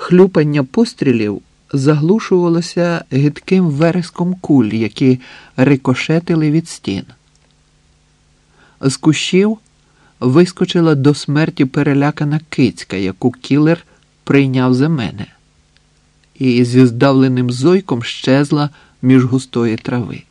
Хлюпання пострілів заглушувалося гидким вереском куль, які рикошетили від стін. З кущів вискочила до смерті перелякана кицька, яку кілер прийняв за мене, і зі здавленим зойком щезла між густої трави.